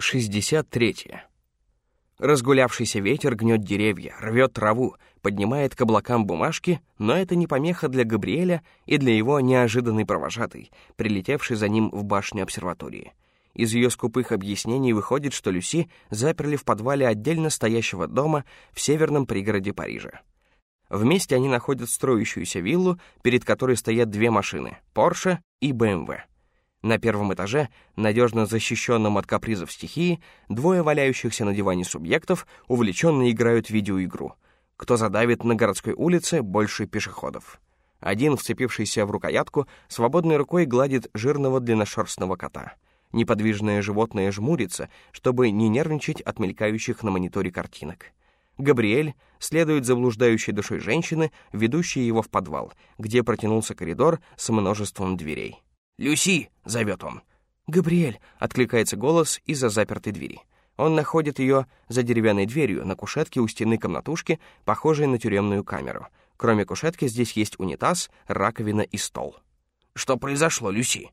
63. Разгулявшийся ветер гнет деревья, рвет траву, поднимает к облакам бумажки, но это не помеха для Габриэля и для его неожиданной провожатой, прилетевшей за ним в башню обсерватории. Из ее скупых объяснений выходит, что Люси заперли в подвале отдельно стоящего дома в северном пригороде Парижа. Вместе они находят строящуюся виллу, перед которой стоят две машины — Porsche и BMW. На первом этаже, надежно защищенном от капризов стихии, двое валяющихся на диване субъектов увлеченно играют в видеоигру. Кто задавит на городской улице больше пешеходов. Один, вцепившийся в рукоятку, свободной рукой гладит жирного длинношерстного кота. Неподвижное животное жмурится, чтобы не нервничать от мелькающих на мониторе картинок. Габриэль следует за блуждающей душой женщины, ведущей его в подвал, где протянулся коридор с множеством дверей. «Люси!» — зовет он. «Габриэль!» — откликается голос из-за запертой двери. Он находит ее за деревянной дверью на кушетке у стены комнатушки, похожей на тюремную камеру. Кроме кушетки здесь есть унитаз, раковина и стол. «Что произошло, Люси?»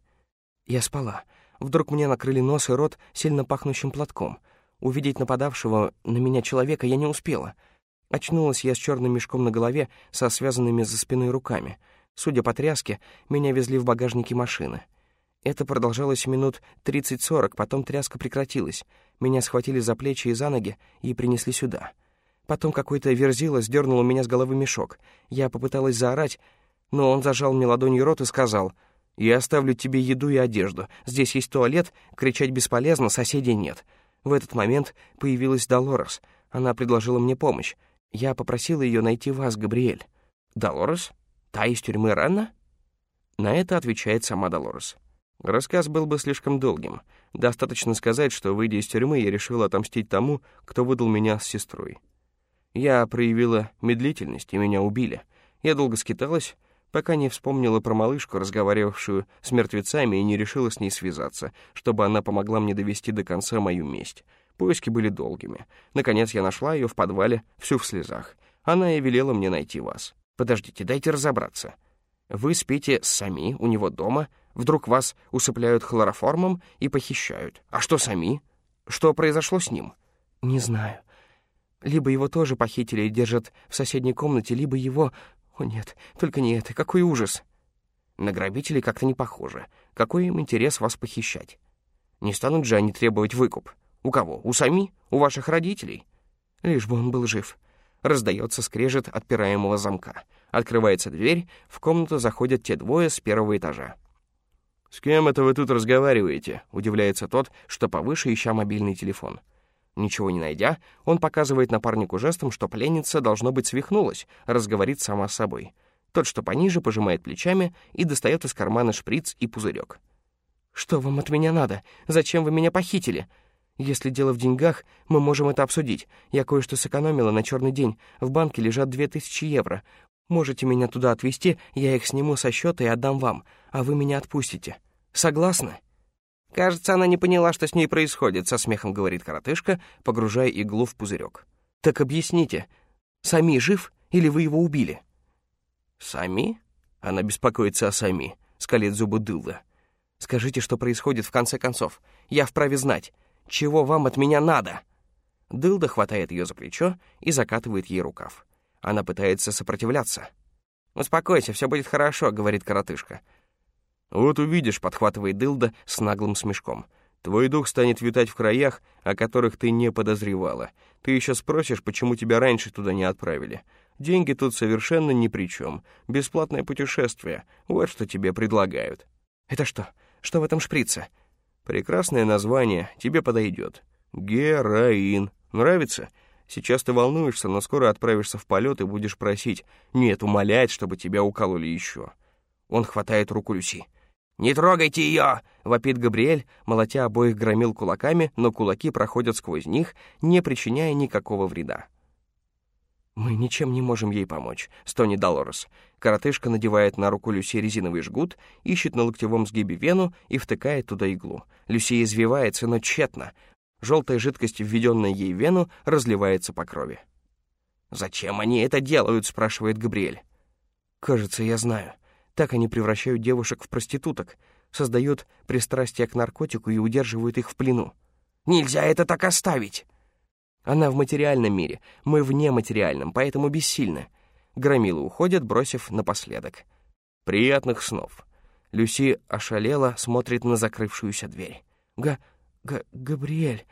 Я спала. Вдруг мне накрыли нос и рот сильно пахнущим платком. Увидеть нападавшего на меня человека я не успела. Очнулась я с черным мешком на голове со связанными за спиной руками — Судя по тряске, меня везли в багажнике машины. Это продолжалось минут 30-40, потом тряска прекратилась. Меня схватили за плечи и за ноги и принесли сюда. Потом какой-то верзила сдернул у меня с головы мешок. Я попыталась заорать, но он зажал мне ладонью рот и сказал, «Я оставлю тебе еду и одежду. Здесь есть туалет, кричать бесполезно, соседей нет». В этот момент появилась Долорес. Она предложила мне помощь. Я попросила ее найти вас, Габриэль. «Долорес?» Та из тюрьмы Ренна? На это отвечает сама Долорес. Рассказ был бы слишком долгим. Достаточно сказать, что, выйдя из тюрьмы, я решила отомстить тому, кто выдал меня с сестрой. Я проявила медлительность, и меня убили. Я долго скиталась, пока не вспомнила про малышку, разговаривавшую с мертвецами, и не решила с ней связаться, чтобы она помогла мне довести до конца мою месть. Поиски были долгими. Наконец я нашла ее в подвале, всю в слезах. Она и велела мне найти вас. Подождите, дайте разобраться. Вы спите сами у него дома, вдруг вас усыпляют хлороформом и похищают. А что сами? Что произошло с ним? Не знаю. Либо его тоже похитили и держат в соседней комнате, либо его... О нет, только не это, какой ужас. На грабителей как-то не похоже. Какой им интерес вас похищать? Не станут же они требовать выкуп. У кого? У сами? У ваших родителей? Лишь бы он был жив. Раздается скрежет отпираемого замка. Открывается дверь, в комнату заходят те двое с первого этажа. «С кем это вы тут разговариваете?» — удивляется тот, что повыше, ища мобильный телефон. Ничего не найдя, он показывает напарнику жестом, что пленница, должно быть, свихнулась, разговорит сама с собой. Тот, что пониже, пожимает плечами и достает из кармана шприц и пузырек. «Что вам от меня надо? Зачем вы меня похитили?» Если дело в деньгах, мы можем это обсудить. Я кое-что сэкономила на черный день. В банке лежат две тысячи евро. Можете меня туда отвезти, я их сниму со счета и отдам вам, а вы меня отпустите. Согласны?» «Кажется, она не поняла, что с ней происходит», — со смехом говорит коротышка, погружая иглу в пузырек. «Так объясните, Сами жив или вы его убили?» «Сами?» — она беспокоится о Сами, — скалит зубы Дылда. «Скажите, что происходит в конце концов. Я вправе знать. Чего вам от меня надо?» Дылда хватает ее за плечо и закатывает ей рукав. Она пытается сопротивляться. «Успокойся, все будет хорошо», — говорит коротышка. «Вот увидишь», — подхватывает Дылда с наглым смешком. «Твой дух станет витать в краях, о которых ты не подозревала. Ты еще спросишь, почему тебя раньше туда не отправили. Деньги тут совершенно ни при чем. Бесплатное путешествие. Вот что тебе предлагают». «Это что? Что в этом шприце?» Прекрасное название, тебе подойдет. Героин. Нравится? Сейчас ты волнуешься, но скоро отправишься в полет и будешь просить, нет, умолять, чтобы тебя укололи еще. Он хватает руку Люси. «Не трогайте ее!» — вопит Габриэль, молотя обоих громил кулаками, но кулаки проходят сквозь них, не причиняя никакого вреда. «Мы ничем не можем ей помочь», — стонет Долорес. Коротышка надевает на руку Люси резиновый жгут, ищет на локтевом сгибе вену и втыкает туда иглу. Люси извивается, но тщетно. Желтая жидкость, введенная ей в вену, разливается по крови. «Зачем они это делают?» — спрашивает Габриэль. «Кажется, я знаю. Так они превращают девушек в проституток, создают пристрастие к наркотику и удерживают их в плену. Нельзя это так оставить!» Она в материальном мире, мы в нематериальном, поэтому бессильны. Громилы уходят, бросив напоследок. «Приятных снов!» Люси ошалела, смотрит на закрывшуюся дверь. «Га... Га... Габриэль...»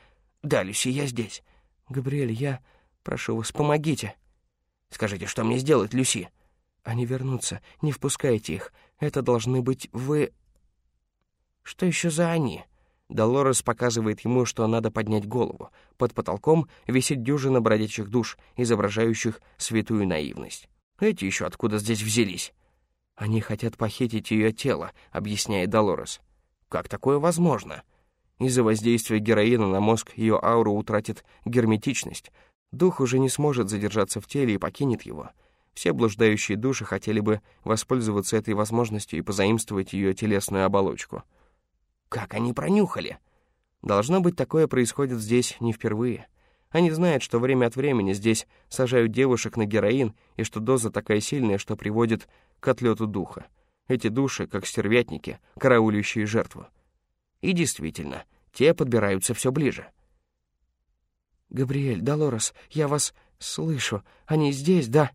«Да, Люси, я здесь. Габриэль, я... Прошу вас, помогите!» «Скажите, что мне сделать, Люси?» «Они вернутся. Не впускайте их. Это должны быть вы...» «Что еще за они?» Долорес показывает ему, что надо поднять голову. Под потолком висит дюжина бродячих душ, изображающих святую наивность. Эти еще откуда здесь взялись? Они хотят похитить ее тело, объясняет Долорес. Как такое возможно? Из-за воздействия героина на мозг ее ауру утратит герметичность. Дух уже не сможет задержаться в теле и покинет его. Все блуждающие души хотели бы воспользоваться этой возможностью и позаимствовать ее телесную оболочку. Как они пронюхали? Должно быть, такое происходит здесь не впервые. Они знают, что время от времени здесь сажают девушек на героин, и что доза такая сильная, что приводит к отлету духа. Эти души, как стервятники, караулющие жертву. И действительно, те подбираются все ближе. «Габриэль, Долорес, я вас слышу. Они здесь, да?»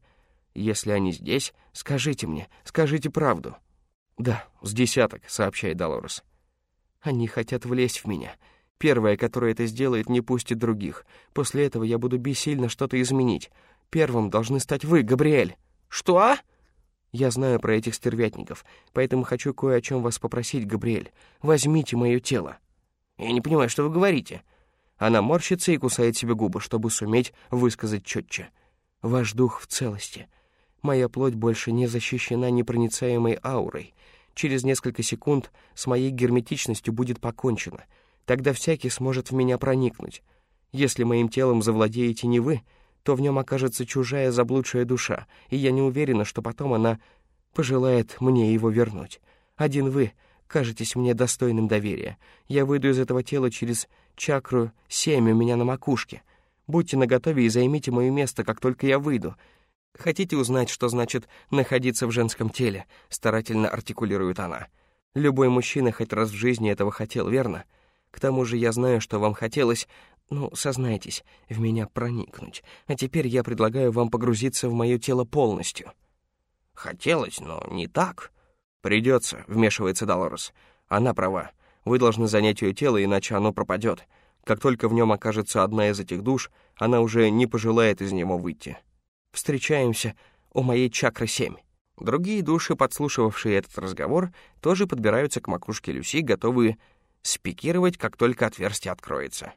«Если они здесь, скажите мне, скажите правду». «Да, с десяток», — сообщает Долорес. «Они хотят влезть в меня. Первая, которая это сделает, не пустит других. После этого я буду бессильно что-то изменить. Первым должны стать вы, Габриэль». «Что?» «Я знаю про этих стервятников, поэтому хочу кое о чем вас попросить, Габриэль. Возьмите мое тело». «Я не понимаю, что вы говорите». Она морщится и кусает себе губы, чтобы суметь высказать четче. «Ваш дух в целости. Моя плоть больше не защищена непроницаемой аурой. Через несколько секунд с моей герметичностью будет покончено». Тогда всякий сможет в меня проникнуть. Если моим телом завладеете не вы, то в нем окажется чужая заблудшая душа, и я не уверена, что потом она пожелает мне его вернуть. Один вы кажетесь мне достойным доверия. Я выйду из этого тела через чакру семь у меня на макушке. Будьте наготове и займите мое место, как только я выйду. Хотите узнать, что значит находиться в женском теле? Старательно артикулирует она. Любой мужчина хоть раз в жизни этого хотел, верно? — к тому же я знаю, что вам хотелось, ну, сознайтесь, в меня проникнуть. А теперь я предлагаю вам погрузиться в мое тело полностью». «Хотелось, но не так». «Придется», — вмешивается Долорес. «Она права. Вы должны занять ее тело, иначе оно пропадет. Как только в нем окажется одна из этих душ, она уже не пожелает из него выйти. Встречаемся у моей чакры семь. Другие души, подслушивавшие этот разговор, тоже подбираются к макушке Люси, готовые спикировать, как только отверстие откроется.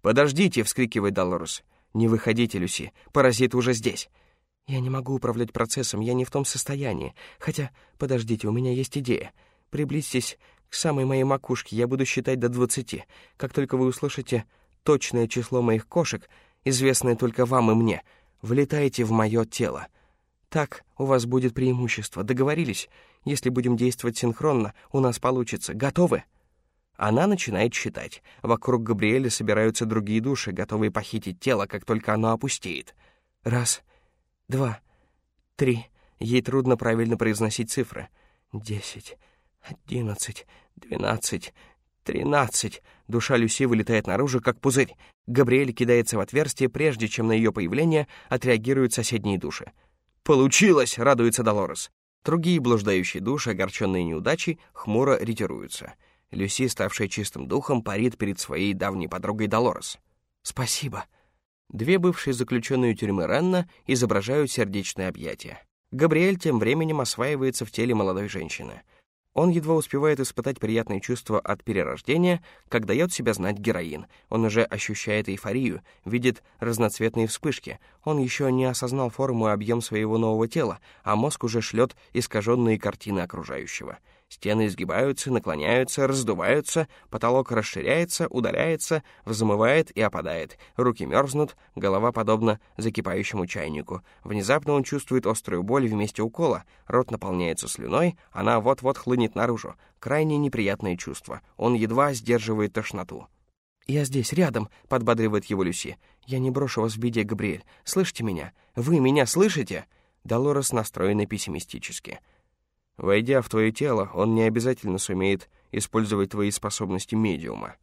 «Подождите!» — вскрикивает Долорес. «Не выходите, Люси, паразит уже здесь!» «Я не могу управлять процессом, я не в том состоянии. Хотя, подождите, у меня есть идея. Приблизьтесь к самой моей макушке, я буду считать до двадцати. Как только вы услышите точное число моих кошек, известное только вам и мне, влетаете в мое тело. Так у вас будет преимущество. Договорились? Если будем действовать синхронно, у нас получится. Готовы?» Она начинает считать. Вокруг Габриэля собираются другие души, готовые похитить тело, как только оно опустеет. Раз, два, три. Ей трудно правильно произносить цифры. Десять, одиннадцать, двенадцать, тринадцать. Душа Люси вылетает наружу, как пузырь. Габриэль кидается в отверстие, прежде чем на ее появление отреагируют соседние души. «Получилось!» — радуется Долорес. Другие блуждающие души, огорченные неудачей, хмуро ретируются — Люси, ставшая чистым духом, парит перед своей давней подругой Долорес. «Спасибо». Две бывшие заключенные тюрьмы Ренна изображают сердечное объятие. Габриэль тем временем осваивается в теле молодой женщины. Он едва успевает испытать приятные чувства от перерождения, как дает себя знать героин. Он уже ощущает эйфорию, видит разноцветные вспышки. Он еще не осознал форму и объем своего нового тела, а мозг уже шлет искаженные картины окружающего — Стены изгибаются, наклоняются, раздуваются, потолок расширяется, удаляется, взмывает и опадает. Руки мерзнут, голова подобна закипающему чайнику. Внезапно он чувствует острую боль вместе укола, рот наполняется слюной, она вот-вот хлынет наружу. Крайне неприятное чувство. Он едва сдерживает тошноту. «Я здесь, рядом», — подбадривает его Люси. «Я не брошу вас в беде, Габриэль. Слышите меня? Вы меня слышите?» Долорес настроена пессимистически. Войдя в твое тело, он не обязательно сумеет использовать твои способности медиума.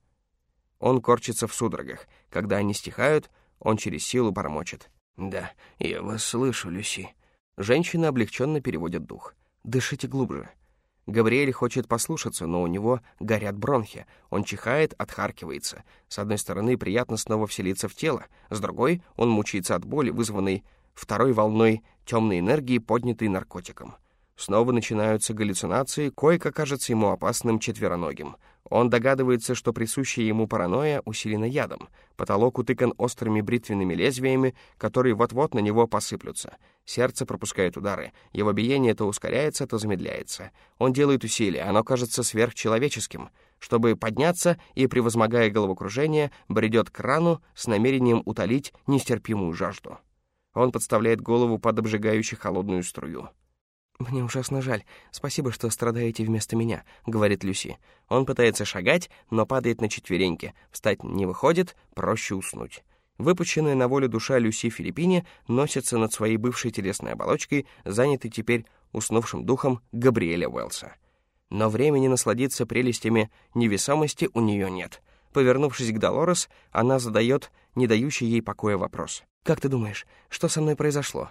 Он корчится в судорогах. Когда они стихают, он через силу бормочет. «Да, я вас слышу, Люси». Женщина облегченно переводит дух. «Дышите глубже». Габриэль хочет послушаться, но у него горят бронхи. Он чихает, отхаркивается. С одной стороны, приятно снова вселиться в тело, с другой — он мучается от боли, вызванной второй волной темной энергии, поднятой наркотиком. Снова начинаются галлюцинации, койка кажется ему опасным четвероногим. Он догадывается, что присущая ему паранойя усилена ядом. Потолок утыкан острыми бритвенными лезвиями, которые вот-вот на него посыплются. Сердце пропускает удары. Его биение то ускоряется, то замедляется. Он делает усилия, оно кажется сверхчеловеческим. Чтобы подняться и, превозмогая головокружение, бредет к крану с намерением утолить нестерпимую жажду. Он подставляет голову под обжигающую холодную струю. «Мне ужасно жаль. Спасибо, что страдаете вместо меня», — говорит Люси. Он пытается шагать, но падает на четвереньки. Встать не выходит, проще уснуть. Выпущенная на волю душа Люси Филиппине носится над своей бывшей телесной оболочкой, занятой теперь уснувшим духом Габриэля Уэллса. Но времени насладиться прелестями невесомости у нее нет. Повернувшись к Долорес, она задает не дающий ей покоя вопрос. «Как ты думаешь, что со мной произошло?»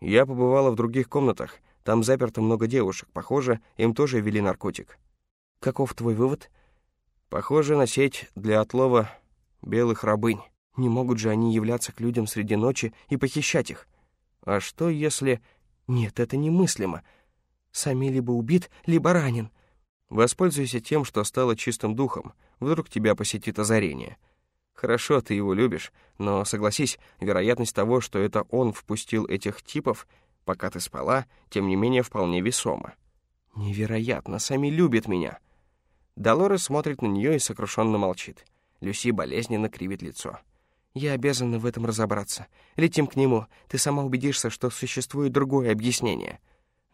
«Я побывала в других комнатах. Там заперто много девушек. Похоже, им тоже ввели наркотик». «Каков твой вывод?» «Похоже на сеть для отлова белых рабынь. Не могут же они являться к людям среди ночи и похищать их. А что если...» «Нет, это немыслимо. Сами либо убит, либо ранен». «Воспользуйся тем, что стало чистым духом. Вдруг тебя посетит озарение». Хорошо, ты его любишь, но согласись, вероятность того, что это он впустил этих типов, пока ты спала, тем не менее вполне весома. Невероятно, сами любят меня. Долорес смотрит на нее и сокрушенно молчит. Люси болезненно кривит лицо. «Я обязана в этом разобраться. Летим к нему. Ты сама убедишься, что существует другое объяснение».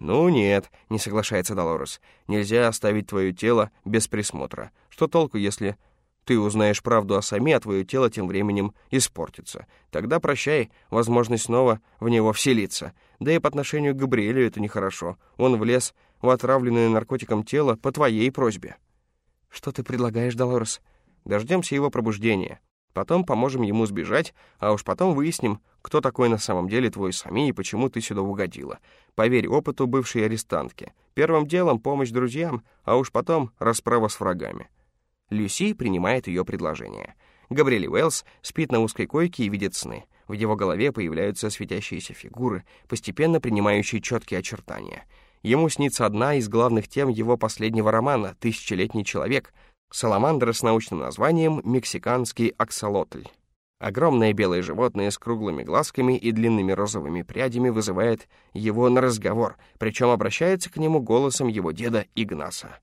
«Ну нет», — не соглашается Долорес. «Нельзя оставить твое тело без присмотра. Что толку, если ты узнаешь правду о Сами, а твое тело тем временем испортится. Тогда прощай возможность снова в него вселиться. Да и по отношению к Габриэлю это нехорошо. Он влез в отравленное наркотиком тело по твоей просьбе. Что ты предлагаешь, Долорес? Дождемся его пробуждения. Потом поможем ему сбежать, а уж потом выясним, кто такой на самом деле твой Сами и почему ты сюда угодила. Поверь опыту бывшей арестантки. Первым делом помощь друзьям, а уж потом расправа с врагами. Люси принимает ее предложение. Габриэль Уэллс спит на узкой койке и видит сны. В его голове появляются светящиеся фигуры, постепенно принимающие четкие очертания. Ему снится одна из главных тем его последнего романа «Тысячелетний человек», саламандра с научным названием «Мексиканский аксолотль». Огромное белое животное с круглыми глазками и длинными розовыми прядями вызывает его на разговор, причем обращается к нему голосом его деда Игнаса.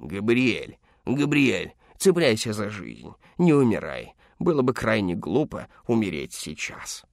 «Габриэль, «Габриэль, цепляйся за жизнь, не умирай. Было бы крайне глупо умереть сейчас».